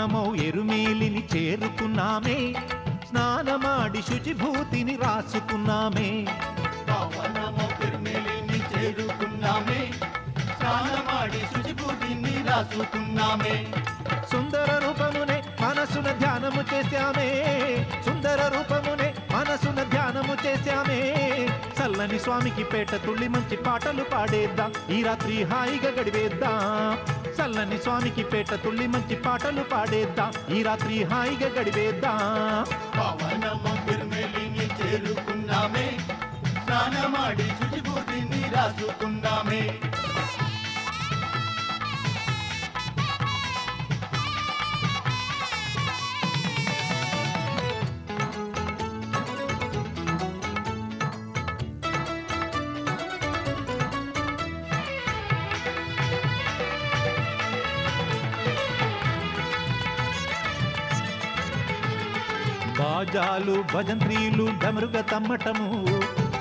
పావనమౌ ఎరుమేలిని చేరుకున్నామే. స్నానమాడి శుచిభూతిని రాసుకున్నామే. చేరుకున్నామే. స్నానమాడి శుచిభూతిని రాసుకున్నామే. సుందర రూపమునే మనసున ధ్యానము చేశామే. సుందర రూపమునే మనసున ధ్యానము చేశామే. చల్లని స్వామికి పేట తుళ్ళి మంచి పాటలు పాడేద్దాం. ఈ రాత్రి హాయిగా గడివేద్దాం చల్లని స్వామికి పేట తుల్లి మంచి పాటలు పాడేద్దాం. ఈ రాత్రి హాయిగా గడివేద్దాం చేరుకున్నామే. స్నానమాడి శుచిభూతిని రాసుకున్నామే. బాజాలు భజంత్రీలు డమరుగ తమ్మటము.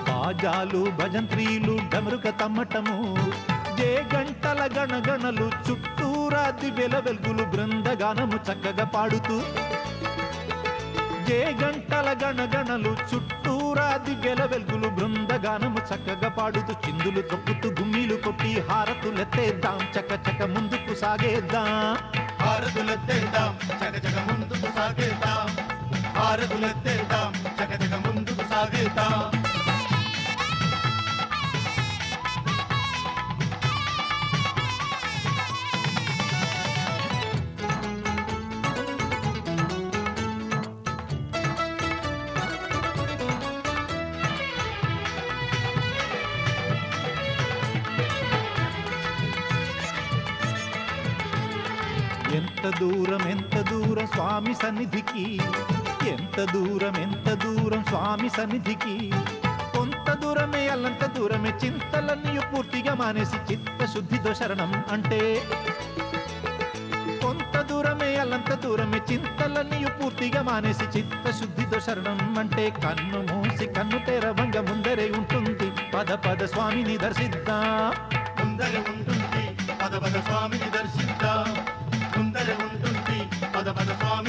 బాజాలు భజంత్రీలు డమరుగ తమ్మటము. జే గంటల గణగణలు చుట్టూరా దివ్యల వెలుగులు బృందగానము చక్కగా పాడుతూ. జే గంటల గణగణలు చుట్టూరా దివ్యల వెలుగులు బృందగానము చక్కగా పాడుతూ. చిందులు తొక్కుతూ గుమ్మిలు కొట్టి హారతులెత్తేద్దాం. చక్క చక్క ముందుకు సాగేద్దాం. హారతులెత్తేద్దాం. చకచక ముందుకు సాగేద్దాం. భారతులెత్తేద్దాం. చకచక ముందుకు సాగిద్దాం. ఎంత దూరం ఎంత దూరం స్వామి సన్నిధికి ఎంత దూరం ఎంత దూరం స్వామి సన్నిధికి? కొంత దూరమే అల్లంత దూరమే చింతలన్నీ పూర్తిగా మానేసి చిత్తశుద్ధితో శరణం అంటే? కొంత దూరమే అల్లంత దూరమే చింతలన్నీ పూర్తిగా మానేసి చిత్తశుద్ధితో శరణం అంటే? కన్ను మూసి కన్ను తెరవంగ ముందరే ఉంటుంది. పద పద స్వామిని దర్శిద్దా. ముందరే ఉంటుంది. పద పద స్వామిని దర్శిద్దా. ముందరే ఉంటుంది. పద పద స్వామి